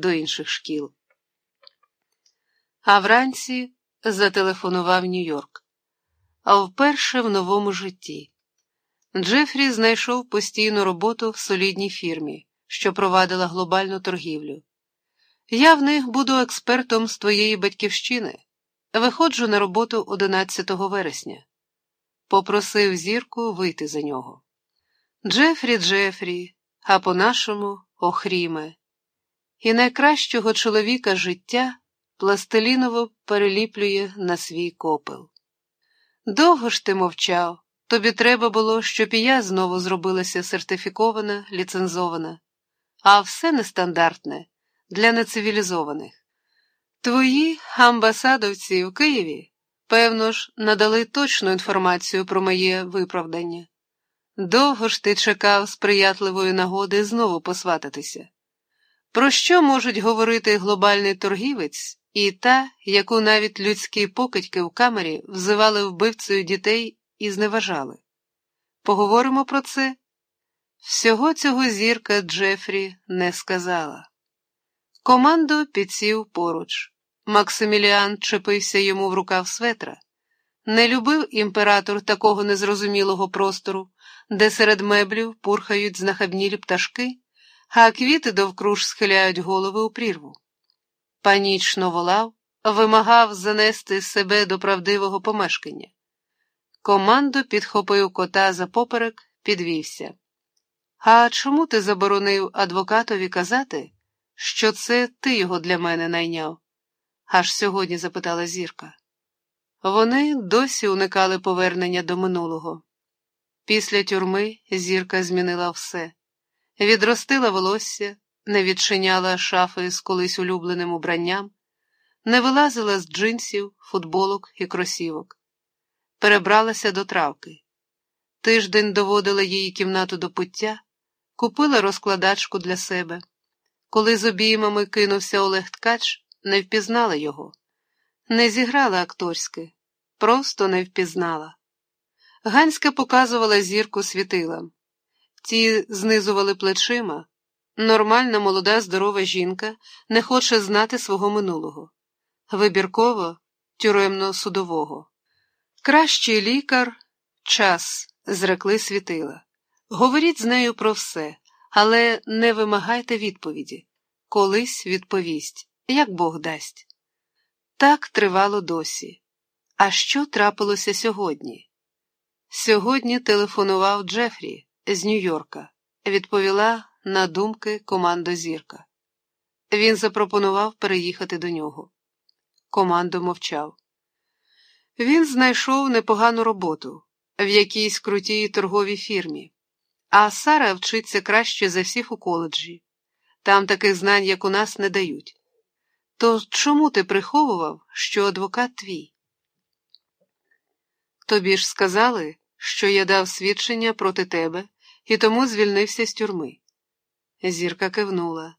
до інших шкіл. А вранці зателефонував Нью-Йорк. А вперше в новому житті. Джефрі знайшов постійну роботу в солідній фірмі, що провадила глобальну торгівлю. Я в них буду експертом з твоєї батьківщини. Виходжу на роботу 11 вересня. Попросив зірку вийти за нього. Джефрі, Джефрі, а по-нашому охріме. І найкращого чоловіка життя пластиліново переліплює на свій копел. Довго ж ти мовчав, тобі треба було, щоб і я знову зробилася сертифікована, ліцензована, а все нестандартне для нецивілізованих. Твої амбасадовці в Києві, певно ж, надали точну інформацію про моє виправдання. Довго ж ти чекав сприятливої нагоди знову посвататися. Про що можуть говорити глобальний торгівець і та, яку навіть людські покидьки в камері взивали вбивцею дітей і зневажали? Поговоримо про це? Всього цього зірка Джефрі не сказала. Команду підсів поруч. Максиміліан чепився йому в рукав светра. Не любив імператор такого незрозумілого простору, де серед меблів пурхають знахабнілі пташки, а квіти довкруж схиляють голови у прірву. Панічно волав, вимагав занести себе до правдивого помешкання. Команду підхопив кота за поперек, підвівся. А чому ти заборонив адвокатові казати, що це ти його для мене найняв? аж сьогодні запитала зірка. Вони досі уникали повернення до минулого. Після тюрми зірка змінила все, відростила волосся, не відчиняла шафи з колись улюбленим убранням, не вилазила з джинсів, футболок і кросівок, перебралася до травки. Тиждень доводила її кімнату до пуття, купила розкладачку для себе. Коли з обіймами кинувся Олег Ткач, не впізнала його, не зіграла акторськи, просто не впізнала. Ганська показувала зірку світилам. Ті знизували плечима. Нормальна, молода, здорова жінка не хоче знати свого минулого, вибірково, тюремно судового. Кращий лікар, час, зрекли світила. Говоріть з нею про все, але не вимагайте відповіді. Колись відповість, як Бог дасть. Так тривало досі. А що трапилося сьогодні? Сьогодні телефонував Джефрі з Нью-Йорка, відповіла на думки командо Зірка. Він запропонував переїхати до нього. Командо мовчав. Він знайшов непогану роботу в якійсь крутій торговій фірмі, а Сара вчиться краще за всіх у коледжі. Там таких знань, як у нас, не дають. То чому ти приховував, що адвокат твій? Тобі ж сказали, що я дав свідчення проти тебе і тому звільнився з тюрми. Зірка кивнула.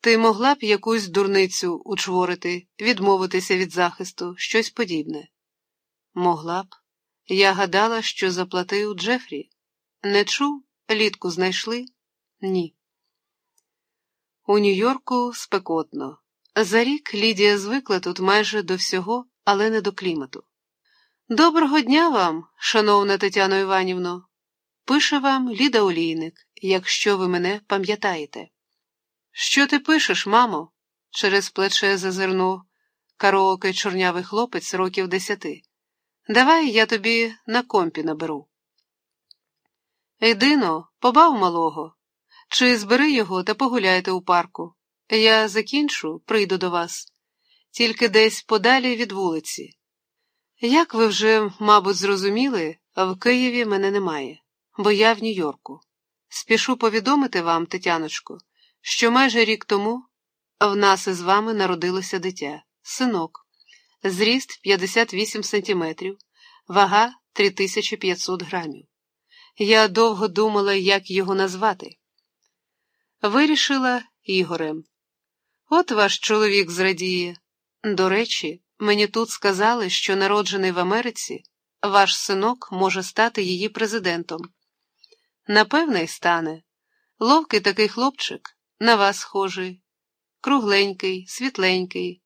Ти могла б якусь дурницю учворити, відмовитися від захисту, щось подібне. Могла б. Я гадала, що заплатив Джефрі. Не чув, літку знайшли? Ні. У Нью-Йорку спекотно. За рік Лідія звикла тут майже до всього, але не до клімату. Доброго дня вам, шановна Тетяно Іванівно. Пише вам Ліда Олійник, якщо ви мене пам'ятаєте. Що ти пишеш, мамо? через плече зазирнув караоке чорнявий хлопець років десяти. Давай я тобі на компі наберу. Єдино, побав малого, чи збери його та погуляйте у парку. Я закінчу, прийду до вас, тільки десь подалі від вулиці. Як ви вже, мабуть, зрозуміли, в Києві мене немає, бо я в Нью-Йорку. Спішу повідомити вам, Тетяночко, що майже рік тому в нас із вами народилося дитя, синок, зріст 58 сантиметрів, вага 3500 грамів. Я довго думала, як його назвати. Вирішила Ігорем. От ваш чоловік зрадіє. До речі, мені тут сказали, що народжений в Америці ваш синок може стати її президентом. Напевне, й стане. Ловкий такий хлопчик, на вас схожий. кругленький, світленький,